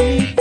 You.